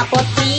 apoti